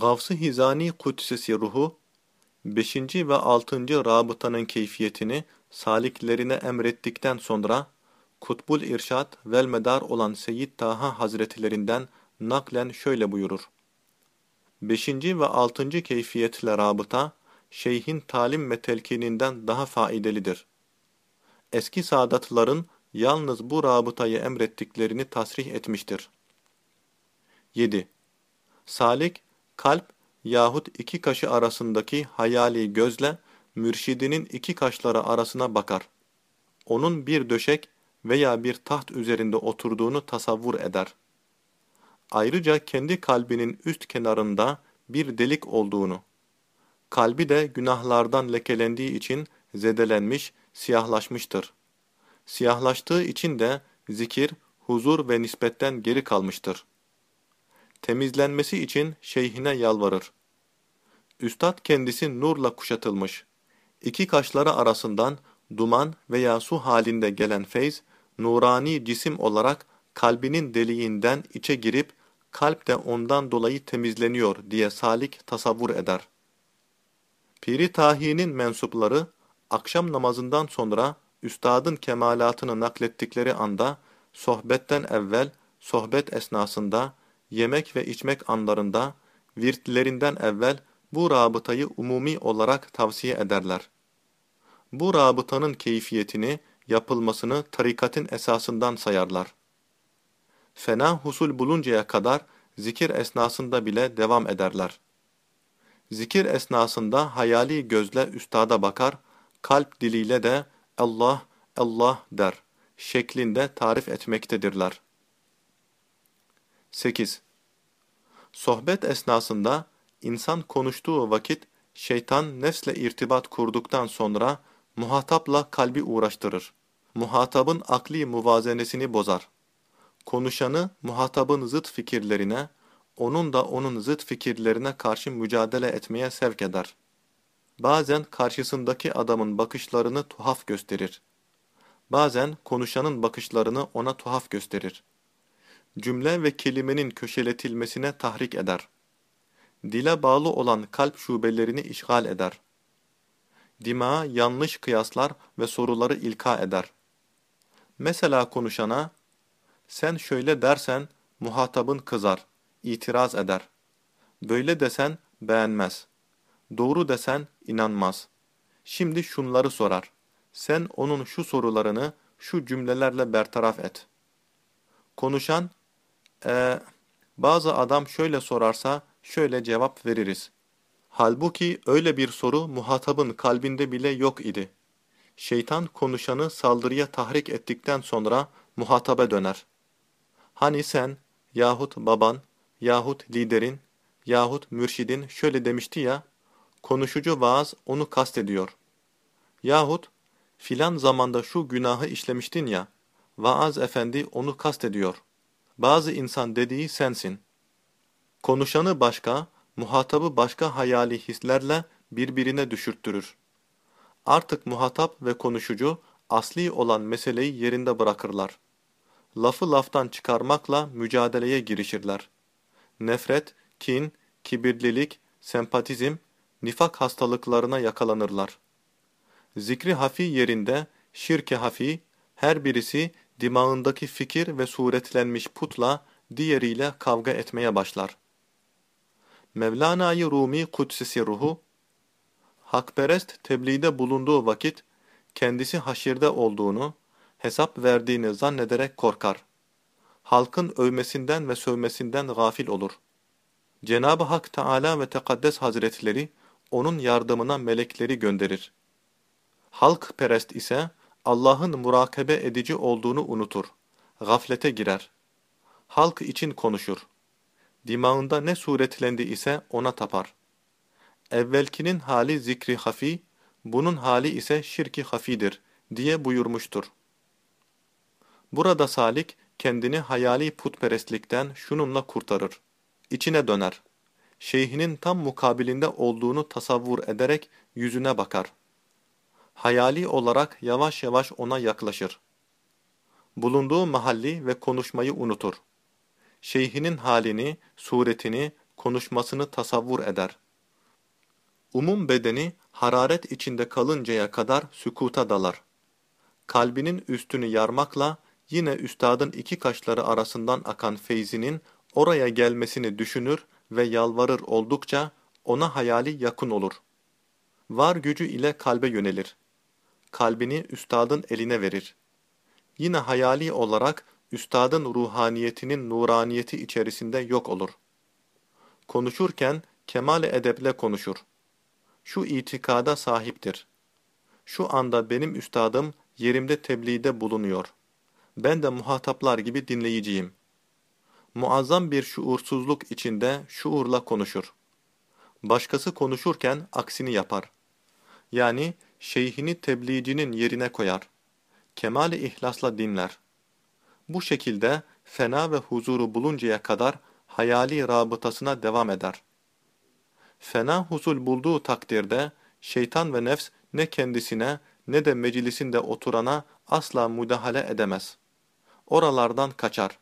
Gavs-ı Hizani Kudsesi ruhu, 5. ve 6. rabıtanın keyfiyetini saliklerine emrettikten sonra, Kutbul İrşad vel Medar olan Seyyid Taha Hazretlerinden naklen şöyle buyurur. 5. ve 6. keyfiyetle rabıta, şeyhin talim ve telkininden daha faidelidir. Eski saadatların yalnız bu rabıtayı emrettiklerini tasrih etmiştir. 7. Salik, kalp yahut iki kaşı arasındaki hayali gözle mürşidinin iki kaşları arasına bakar. Onun bir döşek veya bir taht üzerinde oturduğunu tasavvur eder. Ayrıca kendi kalbinin üst kenarında bir delik olduğunu, kalbi de günahlardan lekelendiği için zedelenmiş, siyahlaşmıştır. Siyahlaştığı için de zikir, huzur ve nispetten geri kalmıştır. Temizlenmesi için şeyhine yalvarır. Üstad kendisi nurla kuşatılmış. İki kaşları arasından duman veya su halinde gelen feyz, nurani cisim olarak kalbinin deliğinden içe girip, kalp de ondan dolayı temizleniyor diye salik tasavvur eder. Piri Tahi'nin mensupları, akşam namazından sonra üstadın kemalatını naklettikleri anda, sohbetten evvel, sohbet esnasında, yemek ve içmek anlarında, virtlerinden evvel bu rabıtayı umumi olarak tavsiye ederler. Bu rabıtanın keyfiyetini, yapılmasını tarikatın esasından sayarlar. Fena husul buluncaya kadar zikir esnasında bile devam ederler. Zikir esnasında hayali gözle üstada bakar, kalp diliyle de Allah, Allah der şeklinde tarif etmektedirler. 8. Sohbet esnasında insan konuştuğu vakit şeytan nefsle irtibat kurduktan sonra muhatapla kalbi uğraştırır. Muhatabın akli muvazenesini bozar. Konuşanı muhatabın zıt fikirlerine, onun da onun zıt fikirlerine karşı mücadele etmeye sevk eder. Bazen karşısındaki adamın bakışlarını tuhaf gösterir. Bazen konuşanın bakışlarını ona tuhaf gösterir. Cümle ve kelimenin köşeletilmesine tahrik eder. Dile bağlı olan kalp şubelerini işgal eder. Dimağa yanlış kıyaslar ve soruları ilka eder. Mesela konuşana, sen şöyle dersen muhatabın kızar, itiraz eder. Böyle desen beğenmez. Doğru desen inanmaz. Şimdi şunları sorar. Sen onun şu sorularını şu cümlelerle bertaraf et. Konuşan, ee, bazı adam şöyle sorarsa şöyle cevap veririz. Halbuki öyle bir soru muhatabın kalbinde bile yok idi. Şeytan konuşanı saldırıya tahrik ettikten sonra muhatabe döner. Hani sen yahut baban yahut liderin yahut mürşidin şöyle demişti ya, konuşucu vaaz onu kastediyor. Yahut filan zamanda şu günahı işlemiştin ya, vaaz efendi onu kastediyor. Bazı insan dediği sensin. Konuşanı başka, muhatabı başka hayali hislerle birbirine düşürttürür. Artık muhatap ve konuşucu asli olan meseleyi yerinde bırakırlar. Lafı laftan çıkarmakla mücadeleye girişirler. Nefret, kin, kibirlilik, sempatizm, nifak hastalıklarına yakalanırlar. Zikri hafi yerinde, şirke hafi, her birisi dimağındaki fikir ve suretlenmiş putla diğeriyle kavga etmeye başlar. Mevlana-i Rumi Kudsisi ruhu, hakperest tebliğde bulunduğu vakit kendisi haşirde olduğunu, hesap verdiğini zannederek korkar. Halkın övmesinden ve sövmesinden gafil olur. Cenab-ı Hak Teala ve Tekaddes Hazretleri onun yardımına melekleri gönderir. Halk perest ise Allah'ın murakabe edici olduğunu unutur. Gaflete girer. Halk için konuşur. Dimağında ne suretlendi ise ona tapar. Evvelkinin hali zikri hafi, bunun hali ise şirki hafidir diye buyurmuştur. Burada salik kendini hayali putperestlikten şununla kurtarır. İçine döner. Şeyhinin tam mukabilinde olduğunu tasavvur ederek yüzüne bakar. Hayali olarak yavaş yavaş ona yaklaşır. Bulunduğu mahalli ve konuşmayı unutur. Şeyhinin halini, suretini, konuşmasını tasavvur eder. Umum bedeni hararet içinde kalıncaya kadar sükuta dalar. Kalbinin üstünü yarmakla yine üstadın iki kaşları arasından akan feyzinin oraya gelmesini düşünür ve yalvarır oldukça ona hayali yakın olur. Var gücü ile kalbe yönelir. Kalbini üstadın eline verir. Yine hayali olarak üstadın ruhaniyetinin nuraniyeti içerisinde yok olur. Konuşurken kemal edeple konuşur. Şu itikada sahiptir. Şu anda benim üstadım yerimde tebliğde bulunuyor. Ben de muhataplar gibi dinleyiciyim. Muazzam bir şuursuzluk içinde şuurla konuşur. Başkası konuşurken aksini yapar. Yani şeyhini tebliğcinin yerine koyar. Kemal-i ihlasla dinler. Bu şekilde fena ve huzuru buluncaya kadar hayali rabıtasına devam eder. Fena huzul bulduğu takdirde şeytan ve nefs ne kendisine ne de meclisinde oturana asla müdahale edemez. Oralardan kaçar.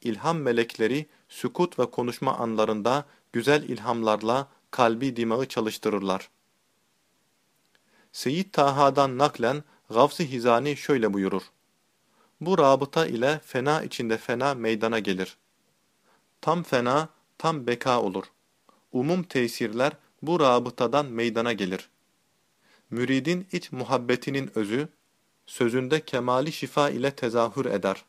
İlham melekleri sükut ve konuşma anlarında güzel ilhamlarla kalbi dimağı çalıştırırlar. Seyyid Taha'dan naklen Gavs-ı Hizani şöyle buyurur. Bu rabıta ile fena içinde fena meydana gelir. Tam fena, tam beka olur. Umum tesirler bu rabıtadan meydana gelir. Müridin iç muhabbetinin özü, sözünde kemali şifa ile tezahür eder.